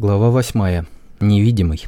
Глава 8. Невидимый.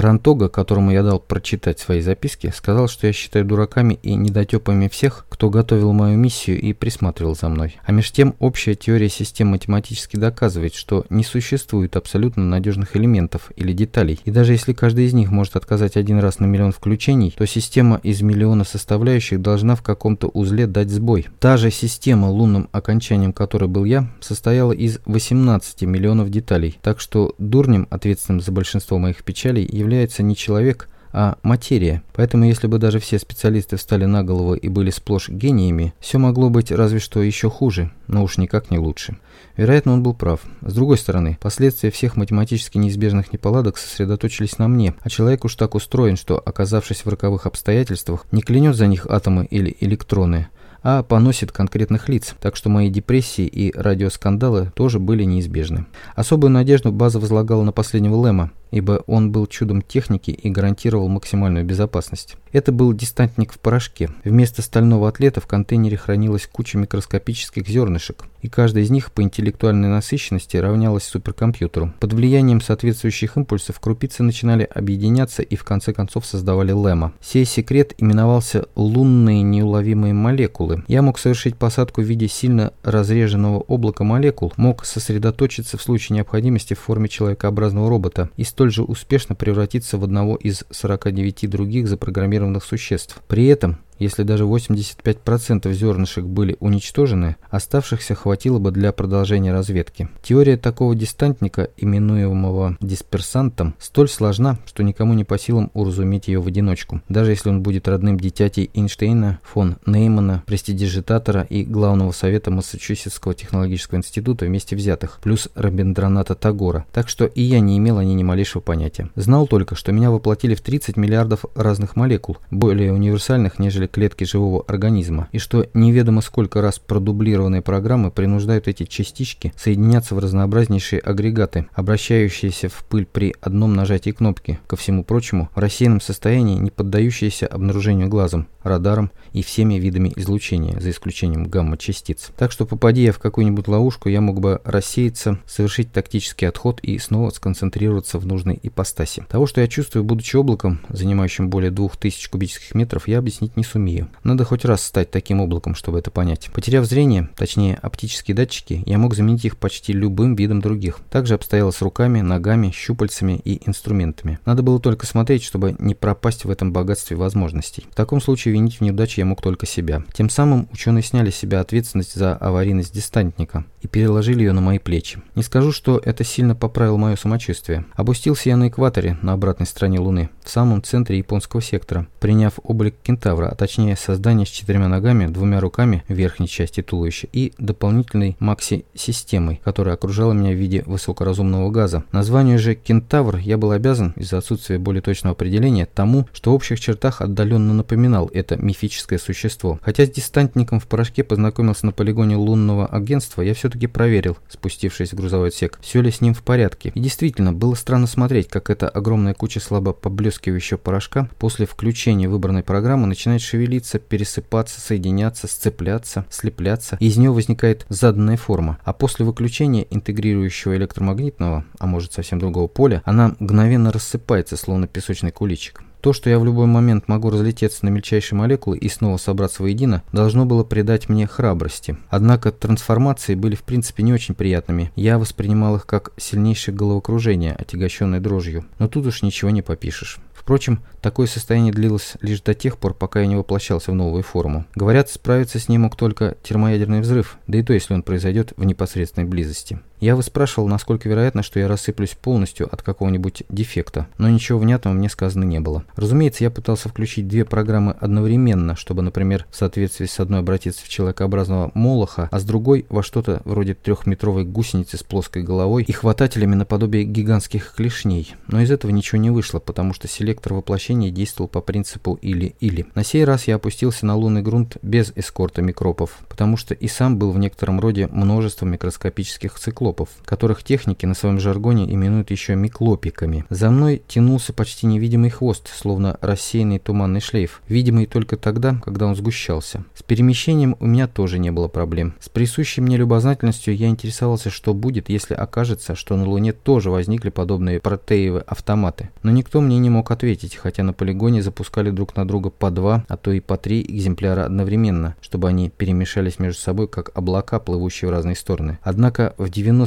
Тарантога, которому я дал прочитать свои записки, сказал, что я считаю дураками и недотепами всех, кто готовил мою миссию и присматривал за мной. А меж тем, общая теория систем математически доказывает, что не существует абсолютно надежных элементов или деталей. И даже если каждый из них может отказать один раз на миллион включений, то система из миллиона составляющих должна в каком-то узле дать сбой. Та же система, лунным окончанием которой был я, состояла из 18 миллионов деталей. Так что дурнем, ответственным за большинство моих печалей, является не человек, а материя. Поэтому если бы даже все специалисты встали на голову и были сплошь гениями, все могло быть разве что еще хуже, но уж никак не лучше. Вероятно, он был прав. С другой стороны, последствия всех математически неизбежных неполадок сосредоточились на мне, а человек уж так устроен, что, оказавшись в роковых обстоятельствах, не клянет за них атомы или электроны, а поносит конкретных лиц, так что мои депрессии и радиоскандалы тоже были неизбежны. Особую надежду база возлагала на последнего Лэма, ибо он был чудом техники и гарантировал максимальную безопасность. Это был дистантник в порошке. Вместо стального атлета в контейнере хранилась куча микроскопических зернышек, и каждая из них по интеллектуальной насыщенности равнялась суперкомпьютеру. Под влиянием соответствующих импульсов крупицы начинали объединяться и в конце концов создавали лэма. Сей секрет именовался «лунные неуловимые молекулы». Я мог совершить посадку в виде сильно разреженного облака молекул, мог сосредоточиться в случае необходимости в форме человекообразного робота и столь же успешно превратиться в одного из 49 других запрограммированных существ. При этом если даже 85% зернышек были уничтожены, оставшихся хватило бы для продолжения разведки. Теория такого дистантника, именуемого дисперсантом, столь сложна, что никому не по силам уразуметь ее в одиночку, даже если он будет родным дитятей Эйнштейна, фон Неймана, престидижитатора и главного совета Массачусетского технологического института вместе взятых, плюс Рабиндраната Тагора. Так что и я не имел о ней ни малейшего понятия. Знал только, что меня воплотили в 30 миллиардов разных молекул, более универсальных, нежели клетки живого организма, и что неведомо сколько раз продублированные программы принуждают эти частички соединяться в разнообразнейшие агрегаты, обращающиеся в пыль при одном нажатии кнопки, ко всему прочему, в рассеянном состоянии, не поддающиеся обнаружению глазом, радаром и всеми видами излучения, за исключением гамма-частиц. Так что попади я в какую-нибудь ловушку, я мог бы рассеяться, совершить тактический отход и снова сконцентрироваться в нужной ипостаси. Того, что я чувствую, будучи облаком, занимающим более 2000 кубических метров, я объяснить не сумею. Надо хоть раз стать таким облаком, чтобы это понять. Потеряв зрение, точнее оптические датчики, я мог заменить их почти любым видом других. Также обстояло с руками, ногами, щупальцами и инструментами. Надо было только смотреть, чтобы не пропасть в этом богатстве возможностей. В таком случае винить в неудаче я мог только себя. Тем самым ученые сняли с себя ответственность за аварийность дистантника и переложили ее на мои плечи. Не скажу, что это сильно поправило мое самочувствие. Опустился я на экваторе, на обратной стороне Луны, в самом центре японского сектора, приняв облик кентавра, точнее создание с четырьмя ногами, двумя руками в верхней части туловища и дополнительной макси-системой, которая окружала меня в виде высокоразумного газа. Названию же кентавр я был обязан, из-за отсутствия более точного определения, тому, что в общих чертах отдаленно напоминал это мифическое существо. Хотя с дистантником в порошке познакомился на полигоне лунного агентства, я все-таки проверил, спустившись в грузовой отсек, все ли с ним в порядке. И действительно, было странно смотреть, как эта огромная куча слабо поблескивающего порошка после включения выбранной программы начинает шевелиться, пересыпаться, соединяться, сцепляться, слепляться, из нее возникает заданная форма. А после выключения интегрирующего электромагнитного, а может совсем другого поля, она мгновенно рассыпается, словно песочный куличик. То, что я в любой момент могу разлететься на мельчайшие молекулы и снова собраться воедино, должно было придать мне храбрости. Однако трансформации были в принципе не очень приятными. Я воспринимал их как сильнейшее головокружение, отягощенное дрожью. Но тут уж ничего не попишешь. Впрочем, такое состояние длилось лишь до тех пор, пока я не воплощался в новую форму. Говорят, справиться с ней мог только термоядерный взрыв, да и то, если он произойдет в непосредственной близости. Я выспрашивал, насколько вероятно, что я рассыплюсь полностью от какого-нибудь дефекта, но ничего внятного мне сказано не было. Разумеется, я пытался включить две программы одновременно, чтобы, например, в соответствии с одной обратиться в человекообразного молоха, а с другой во что-то вроде трехметровой гусеницы с плоской головой и хватателями наподобие гигантских клешней. Но из этого ничего не вышло, потому что селектор воплощения действовал по принципу или-или. На сей раз я опустился на лунный грунт без эскорта микробов, потому что и сам был в некотором роде множеством микроскопических циклов, миклопов, которых техники на своем жаргоне именуют еще миклопиками. За мной тянулся почти невидимый хвост, словно рассеянный туманный шлейф, видимый только тогда, когда он сгущался. С перемещением у меня тоже не было проблем. С присущей мне любознательностью я интересовался, что будет, если окажется, что на Луне тоже возникли подобные протеевые автоматы. Но никто мне не мог ответить, хотя на полигоне запускали друг на друга по два, а то и по три экземпляра одновременно, чтобы они перемешались между собой, как облака, плывущие в разные стороны. Однако в 90%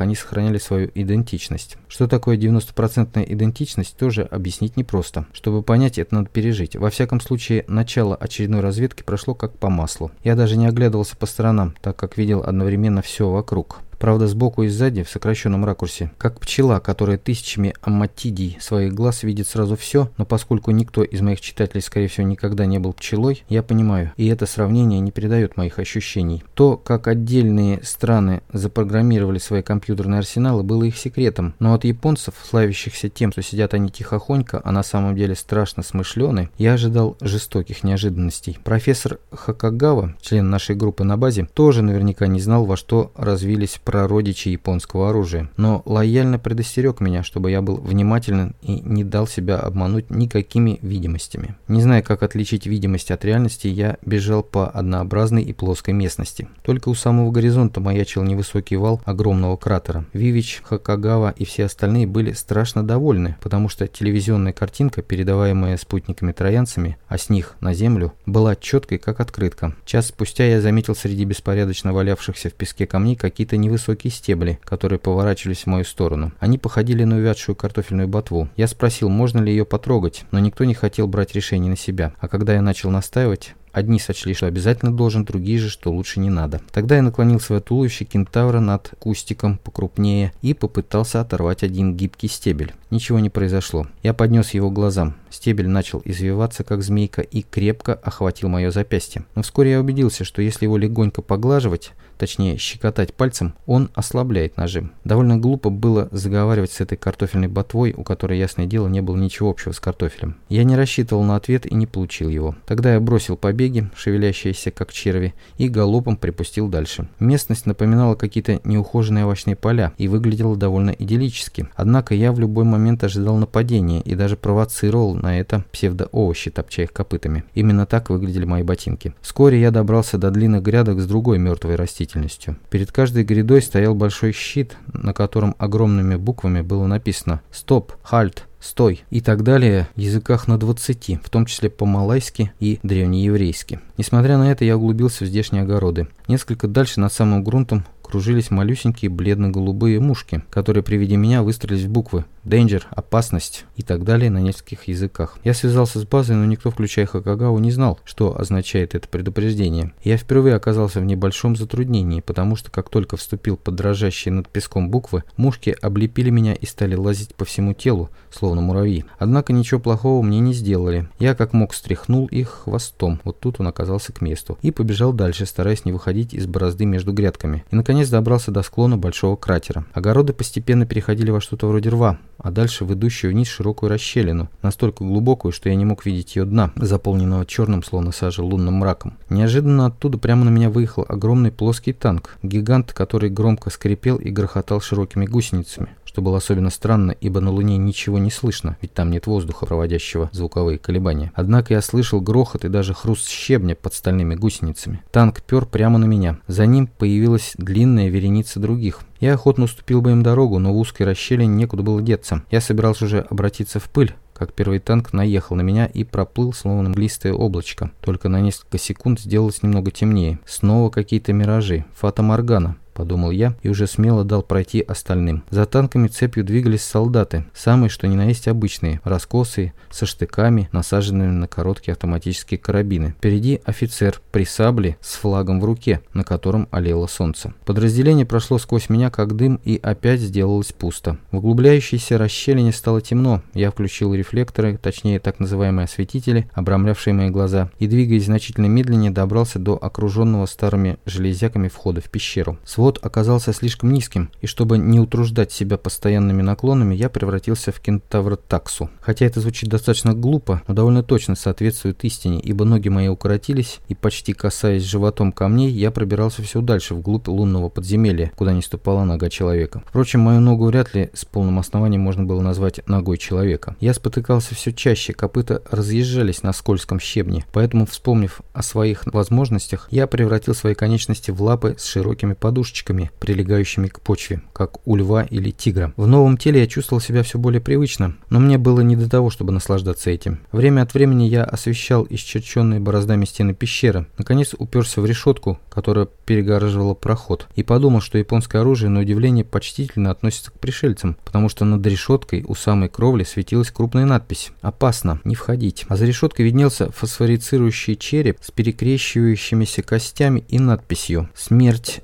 они сохраняли свою идентичность. Что такое 90% идентичность, тоже объяснить непросто. Чтобы понять, это надо пережить. Во всяком случае, начало очередной разведки прошло как по маслу. Я даже не оглядывался по сторонам, так как видел одновременно все вокруг. Правда, сбоку и сзади, в сокращенном ракурсе. Как пчела, которая тысячами амматидий своих глаз видит сразу все, но поскольку никто из моих читателей, скорее всего, никогда не был пчелой, я понимаю, и это сравнение не передает моих ощущений. То, как отдельные страны запрограммировали свои компьютерные арсеналы, было их секретом. Но от японцев, славящихся тем, что сидят они тихохонько, а на самом деле страшно смышлены, я ожидал жестоких неожиданностей. Профессор Хакагава, член нашей группы на базе, тоже наверняка не знал, во что развились прародичи японского оружия, но лояльно предостерег меня, чтобы я был внимателен и не дал себя обмануть никакими видимостями. Не зная, как отличить видимость от реальности, я бежал по однообразной и плоской местности. Только у самого горизонта маячил невысокий вал огромного кратера. Вивич, Хакагава и все остальные были страшно довольны, потому что телевизионная картинка, передаваемая спутниками-троянцами, а с них на Землю, была четкой, как открытка. Час спустя я заметил среди беспорядочно валявшихся в песке камней какие-то невысокие высокие стебли, которые поворачивались в мою сторону. Они походили на увядшую картофельную ботву. Я спросил, можно ли ее потрогать, но никто не хотел брать решение на себя. А когда я начал настаивать, Одни сочли, что обязательно должен, другие же, что лучше не надо. Тогда я наклонил свое туловище кентавра над кустиком покрупнее и попытался оторвать один гибкий стебель. Ничего не произошло. Я поднес его глазам. Стебель начал извиваться, как змейка, и крепко охватил мое запястье. Но вскоре я убедился, что если его легонько поглаживать, точнее щекотать пальцем, он ослабляет нажим. Довольно глупо было заговаривать с этой картофельной ботвой, у которой, ясное дело, не было ничего общего с картофелем. Я не рассчитывал на ответ и не получил его. Тогда я бросил побеги, шевелящиеся как черви, и галопом припустил дальше. Местность напоминала какие-то неухоженные овощные поля и выглядела довольно идиллически. Однако я в любой момент ожидал нападения и даже провоцировал на это псевдоовощи, топча их копытами. Именно так выглядели мои ботинки. Вскоре я добрался до длинных грядок с другой мертвой растительностью растительностью. Перед каждой грядой стоял большой щит, на котором огромными буквами было написано «Стоп! Хальт!» «Стой!» и так далее в языках на 20, в том числе по-малайски и древнееврейски. Несмотря на это, я углубился в здешние огороды. Несколько дальше, над самым грунтом, кружились малюсенькие бледно-голубые мушки, которые при виде меня выстроились в буквы «Danger», «Опасность» и так далее на нескольких языках. Я связался с базой, но никто, включая Хакагаву, не знал, что означает это предупреждение. Я впервые оказался в небольшом затруднении, потому что как только вступил под дрожащие над песком буквы, мушки облепили меня и стали лазить по всему телу, словно муравьи. Однако ничего плохого мне не сделали. Я как мог стряхнул их хвостом, вот тут он оказался к месту, и побежал дальше, стараясь не выходить из борозды между грядками. И наконец добрался до склона большого кратера. Огороды постепенно переходили во что-то вроде рва, а дальше в идущую вниз широкую расщелину, настолько глубокую, что я не мог видеть ее дна, заполненного черным, словно сажа, лунным мраком. Неожиданно оттуда прямо на меня выехал огромный плоский танк, гигант, который громко скрипел и грохотал широкими гусеницами что было особенно странно, ибо на Луне ничего не слышно, ведь там нет воздуха, проводящего звуковые колебания. Однако я слышал грохот и даже хруст щебня под стальными гусеницами. Танк пер прямо на меня. За ним появилась длинная вереница других. Я охотно уступил бы им дорогу, но в узкой расщелине некуда было деться. Я собирался уже обратиться в пыль, как первый танк наехал на меня и проплыл, словно мглистое облачко. Только на несколько секунд сделалось немного темнее. Снова какие-то миражи. Фата Моргана. — подумал я и уже смело дал пройти остальным. За танками цепью двигались солдаты, самые что ни на есть обычные, раскосые, со штыками, насаженными на короткие автоматические карабины. Впереди офицер при сабле с флагом в руке, на котором олело солнце. Подразделение прошло сквозь меня как дым и опять сделалось пусто. В углубляющейся расщелине стало темно, я включил рефлекторы, точнее так называемые осветители, обрамлявшие мои глаза, и двигаясь значительно медленнее добрался до окруженного старыми железяками входа в пещеру. Свод Поворот оказался слишком низким, и чтобы не утруждать себя постоянными наклонами, я превратился в кентавр-таксу. Хотя это звучит достаточно глупо, но довольно точно соответствует истине, ибо ноги мои укоротились, и почти касаясь животом камней, я пробирался все дальше, вглубь лунного подземелья, куда не ступала нога человека. Впрочем, мою ногу вряд ли с полным основанием можно было назвать ногой человека. Я спотыкался все чаще, копыта разъезжались на скользком щебне, поэтому, вспомнив о своих возможностях, я превратил свои конечности в лапы с широкими подушечками, прилегающими к почве, как у льва или тигра. В новом теле я чувствовал себя все более привычно, но мне было не до того, чтобы наслаждаться этим. Время от времени я освещал исчерченные бороздами стены пещеры, наконец уперся в решетку, которая перегораживала проход, и подумал, что японское оружие, на удивление, почтительно относится к пришельцам, потому что над решеткой у самой кровли светилась крупная надпись «Опасно, не входить». А за решеткой виднелся фосфорицирующий череп с перекрещивающимися костями и надписью «Смерть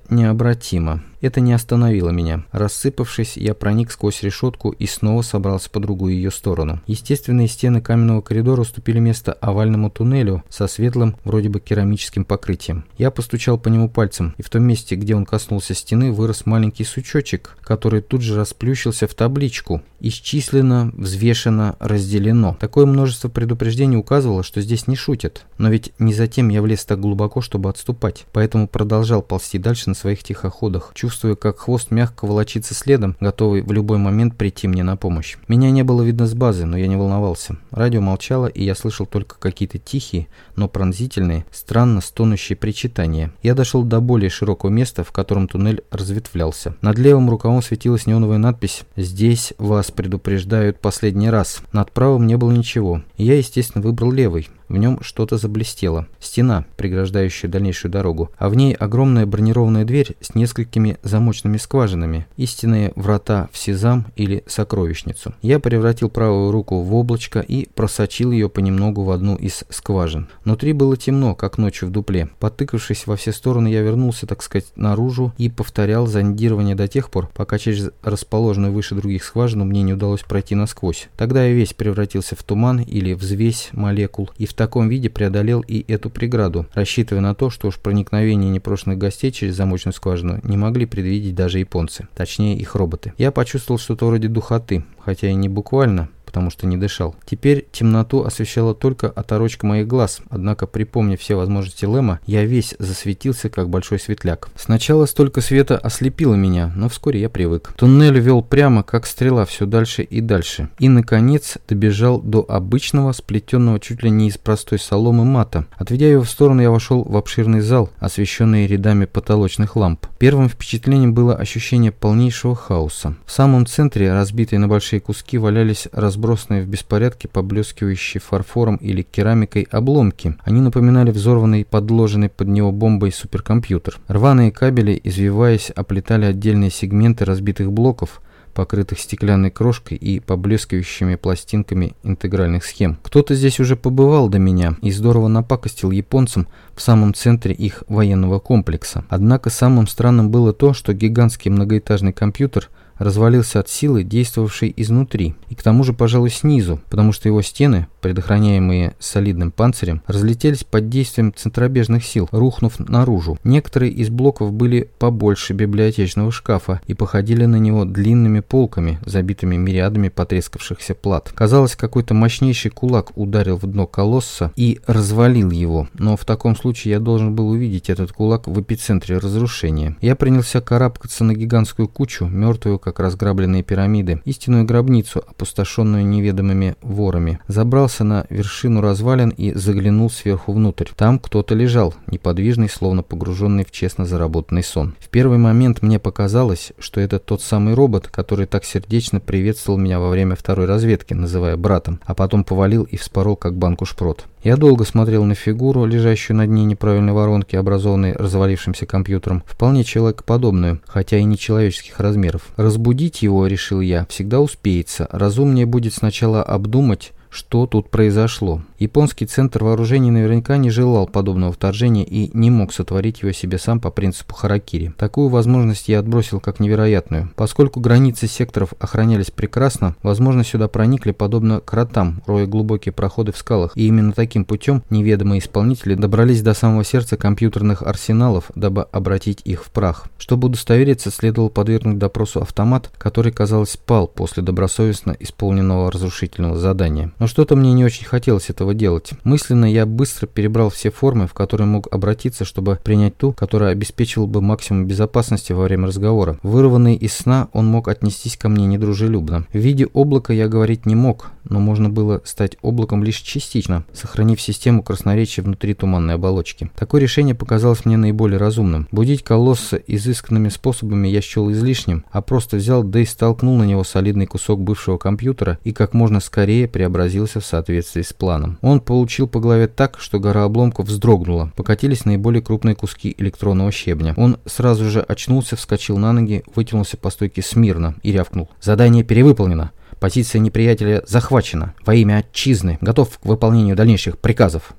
необратима». Это не остановило меня. Рассыпавшись, я проник сквозь решетку и снова собрался по другую ее сторону. Естественные стены каменного коридора уступили место овальному туннелю со светлым, вроде бы керамическим покрытием. Я постучал по нему пальцем, и в том месте, где он коснулся стены, вырос маленький сучочек, который тут же расплющился в табличку «Исчислено, взвешено, разделено». Такое множество предупреждений указывало, что здесь не шутят. Но ведь не затем я влез так глубоко, чтобы отступать, поэтому продолжал ползти дальше на своих тихоходах, чувствуя, как хвост мягко волочится следом, готовый в любой момент прийти мне на помощь. Меня не было видно с базы, но я не волновался. Радио молчало, и я слышал только какие-то тихие, но пронзительные, странно стонущие причитания. Я дошел до более широкого места, в котором туннель разветвлялся. Над левым рукавом светилась неоновая надпись «Здесь вас предупреждают последний раз». Над правым не было ничего. Я, естественно, выбрал левый. В нем что-то заблестело. Стена, преграждающая дальнейшую дорогу, а в ней огромная бронированная дверь с несколькими замочными скважинами. Истинные врата в Сезам или Сокровищницу. Я превратил правую руку в облачко и просочил ее понемногу в одну из скважин. Внутри было темно, как ночью в дупле. Потыкавшись во все стороны, я вернулся, так сказать, наружу и повторял зондирование до тех пор, пока через расположенную выше других скважину мне не удалось пройти насквозь. Тогда я весь превратился в туман или взвесь молекул и в таком виде преодолел и эту преграду, рассчитывая на то, что уж проникновение непрошенных гостей через замочную скважину не могли предвидеть даже японцы, точнее их роботы. Я почувствовал что-то вроде духоты, хотя и не буквально, потому что не дышал. Теперь темноту освещала только оторочка моих глаз, однако, припомнив все возможности Лэма, я весь засветился, как большой светляк. Сначала столько света ослепило меня, но вскоре я привык. Туннель вел прямо, как стрела, все дальше и дальше. И, наконец, добежал до обычного, сплетенного чуть ли не из простой соломы мата. Отведя его в сторону, я вошел в обширный зал, освещенный рядами потолочных ламп. Первым впечатлением было ощущение полнейшего хаоса. В самом центре, разбитые на большие куски, валялись разбросанные разбросанные в беспорядке поблескивающие фарфором или керамикой обломки. Они напоминали взорванный, подложенный под него бомбой суперкомпьютер. Рваные кабели, извиваясь, оплетали отдельные сегменты разбитых блоков, покрытых стеклянной крошкой и поблескивающими пластинками интегральных схем. Кто-то здесь уже побывал до меня и здорово напакостил японцам в самом центре их военного комплекса. Однако самым странным было то, что гигантский многоэтажный компьютер – развалился от силы, действовавшей изнутри, и к тому же, пожалуй, снизу, потому что его стены, предохраняемые солидным панцирем, разлетелись под действием центробежных сил, рухнув наружу. Некоторые из блоков были побольше библиотечного шкафа и походили на него длинными полками, забитыми мириадами потрескавшихся плат. Казалось, какой-то мощнейший кулак ударил в дно колосса и развалил его, но в таком случае я должен был увидеть этот кулак в эпицентре разрушения. Я принялся карабкаться на гигантскую кучу, мертвую как разграбленные пирамиды, истинную гробницу, опустошенную неведомыми ворами. Забрался на вершину развалин и заглянул сверху внутрь. Там кто-то лежал, неподвижный, словно погруженный в честно заработанный сон. В первый момент мне показалось, что это тот самый робот, который так сердечно приветствовал меня во время второй разведки, называя братом, а потом повалил и вспорол как банку шпрот. Я долго смотрел на фигуру, лежащую на дне неправильной воронки, образованной развалившимся компьютером, вполне человекоподобную, хотя и не человеческих размеров. Разбудить его, решил я, всегда успеется. Разумнее будет сначала обдумать, что тут произошло. Японский центр вооружений наверняка не желал подобного вторжения и не мог сотворить его себе сам по принципу харакири. Такую возможность я отбросил как невероятную. Поскольку границы секторов охранялись прекрасно, возможно сюда проникли подобно кротам, роя глубокие проходы в скалах, и именно таким путем неведомые исполнители добрались до самого сердца компьютерных арсеналов, дабы обратить их в прах. Чтобы удостовериться, следовало подвергнуть допросу автомат, который, казалось, спал после добросовестно исполненного разрушительного задания. Но что-то мне не очень хотелось этого делать. Мысленно я быстро перебрал все формы, в которые мог обратиться, чтобы принять ту, которая обеспечивала бы максимум безопасности во время разговора. Вырванный из сна, он мог отнестись ко мне недружелюбно. В виде облака я говорить не мог, но можно было стать облаком лишь частично, сохранив систему красноречия внутри туманной оболочки. Такое решение показалось мне наиболее разумным. Будить колосса изысканными способами я счел излишним, а просто взял да и столкнул на него солидный кусок бывшего компьютера и как можно скорее преобразился в соответствии с планом. Он получил по голове так, что гора обломков вздрогнула, покатились наиболее крупные куски электронного щебня. Он сразу же очнулся, вскочил на ноги, вытянулся по стойке смирно и рявкнул. «Задание перевыполнено!» Позиция неприятеля захвачена. Во имя отчизны. Готов к выполнению дальнейших приказов.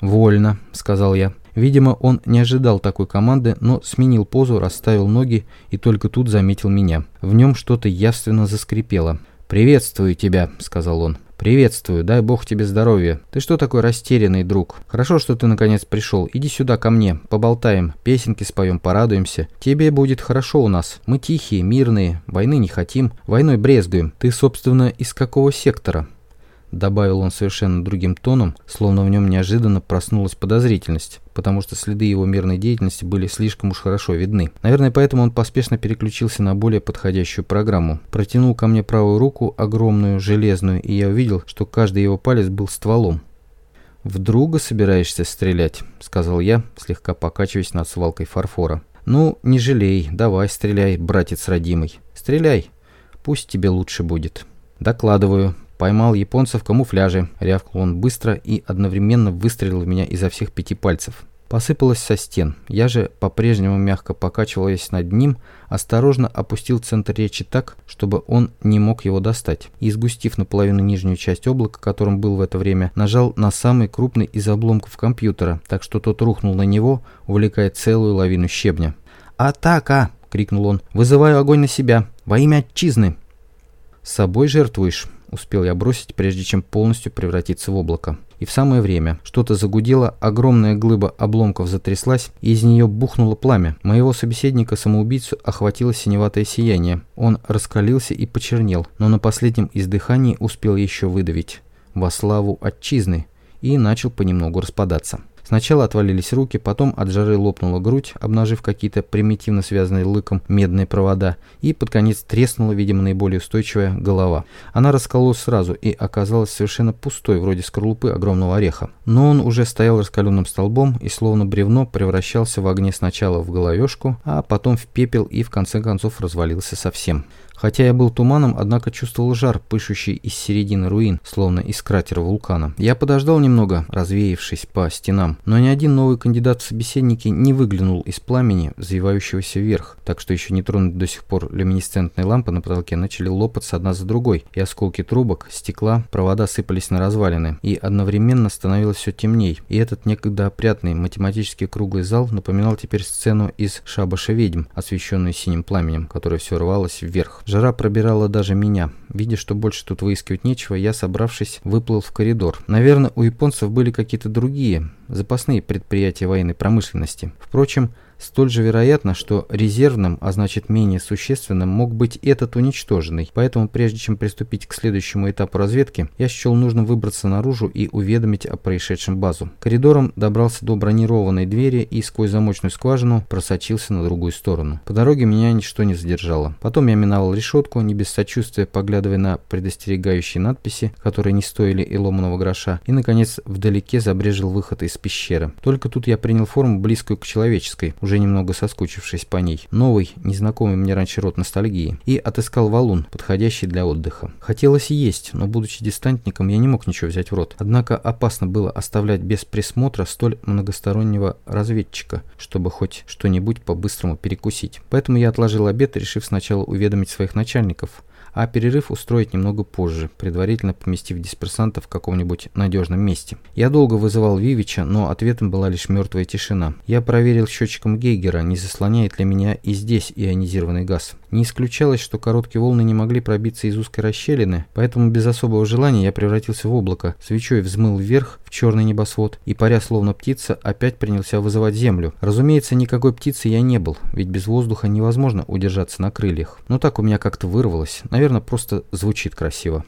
«Вольно», — сказал я. Видимо, он не ожидал такой команды, но сменил позу, расставил ноги и только тут заметил меня. В нем что-то явственно заскрипело. «Приветствую тебя», — сказал он. «Приветствую, дай бог тебе здоровья. Ты что такой растерянный, друг? Хорошо, что ты наконец пришел. Иди сюда ко мне, поболтаем, песенки споем, порадуемся. Тебе будет хорошо у нас. Мы тихие, мирные, войны не хотим, войной брезгуем. Ты, собственно, из какого сектора?» Добавил он совершенно другим тоном, словно в нем неожиданно проснулась подозрительность, потому что следы его мирной деятельности были слишком уж хорошо видны. Наверное, поэтому он поспешно переключился на более подходящую программу. Протянул ко мне правую руку, огромную, железную, и я увидел, что каждый его палец был стволом. «В друга собираешься стрелять?» – сказал я, слегка покачиваясь над свалкой фарфора. «Ну, не жалей, давай стреляй, братец родимый. Стреляй, пусть тебе лучше будет». «Докладываю. Поймал японца в камуфляже, рявкнул он быстро и одновременно выстрелил в меня изо всех пяти пальцев. Посыпалось со стен. Я же, по-прежнему мягко покачиваясь над ним, осторожно опустил центр речи так, чтобы он не мог его достать. И, сгустив наполовину нижнюю часть облака, которым был в это время, нажал на самый крупный из обломков компьютера, так что тот рухнул на него, увлекая целую лавину щебня. «Атака!» — крикнул он. «Вызываю огонь на себя! Во имя отчизны!» «С собой жертвуешь?» Успел я бросить, прежде чем полностью превратиться в облако. И в самое время что-то загудело, огромная глыба обломков затряслась, и из нее бухнуло пламя. Моего собеседника-самоубийцу охватило синеватое сияние. Он раскалился и почернел, но на последнем издыхании успел еще выдавить «Во славу отчизны» и начал понемногу распадаться. Сначала отвалились руки, потом от жары лопнула грудь, обнажив какие-то примитивно связанные лыком медные провода, и под конец треснула, видимо, наиболее устойчивая голова. Она раскололась сразу и оказалась совершенно пустой, вроде скорлупы огромного ореха. Но он уже стоял раскаленным столбом и словно бревно превращался в огне сначала в головешку, а потом в пепел и в конце концов развалился совсем. Хотя я был туманом, однако чувствовал жар, пышущий из середины руин, словно из кратера вулкана. Я подождал немного, развеявшись по стенам, но ни один новый кандидат в собеседники не выглянул из пламени, взвивающегося вверх, так что еще не тронут до сих пор люминесцентные лампы на потолке начали лопаться одна за другой, и осколки трубок, стекла, провода сыпались на развалины, и одновременно становилось все темней, и этот некогда опрятный математический круглый зал напоминал теперь сцену из «Шабаша ведьм», освещенную синим пламенем, которое все рвалось вверх. Жара пробирала даже меня. Видя, что больше тут выискивать нечего, я, собравшись, выплыл в коридор. Наверное, у японцев были какие-то другие, запасные предприятия военной промышленности. Впрочем, Столь же вероятно, что резервным, а значит менее существенным, мог быть этот уничтоженный. Поэтому прежде чем приступить к следующему этапу разведки, я счел нужно выбраться наружу и уведомить о происшедшем базу. Коридором добрался до бронированной двери и сквозь замочную скважину просочился на другую сторону. По дороге меня ничто не задержало. Потом я миновал решетку, не без сочувствия поглядывая на предостерегающие надписи, которые не стоили и ломаного гроша, и, наконец, вдалеке забрежил выход из пещеры. Только тут я принял форму, близкую к человеческой, уже уже немного соскучившись по ней, новый, незнакомый мне раньше род ностальгии, и отыскал валун, подходящий для отдыха. Хотелось есть, но будучи дистантником, я не мог ничего взять в рот. Однако опасно было оставлять без присмотра столь многостороннего разведчика, чтобы хоть что-нибудь по-быстрому перекусить. Поэтому я отложил обед, решив сначала уведомить своих начальников, а перерыв устроить немного позже, предварительно поместив дисперсанта в каком-нибудь надежном месте. Я долго вызывал Вивича, но ответом была лишь мертвая тишина. Я проверил счетчиком Гейгера, не заслоняет ли меня и здесь ионизированный газ. Не исключалось, что короткие волны не могли пробиться из узкой расщелины, поэтому без особого желания я превратился в облако, свечой взмыл вверх в черный небосвод и, паря словно птица, опять принялся вызывать землю. Разумеется, никакой птицы я не был, ведь без воздуха невозможно удержаться на крыльях. Но так у меня как-то вырвалось, наверное, просто звучит красиво.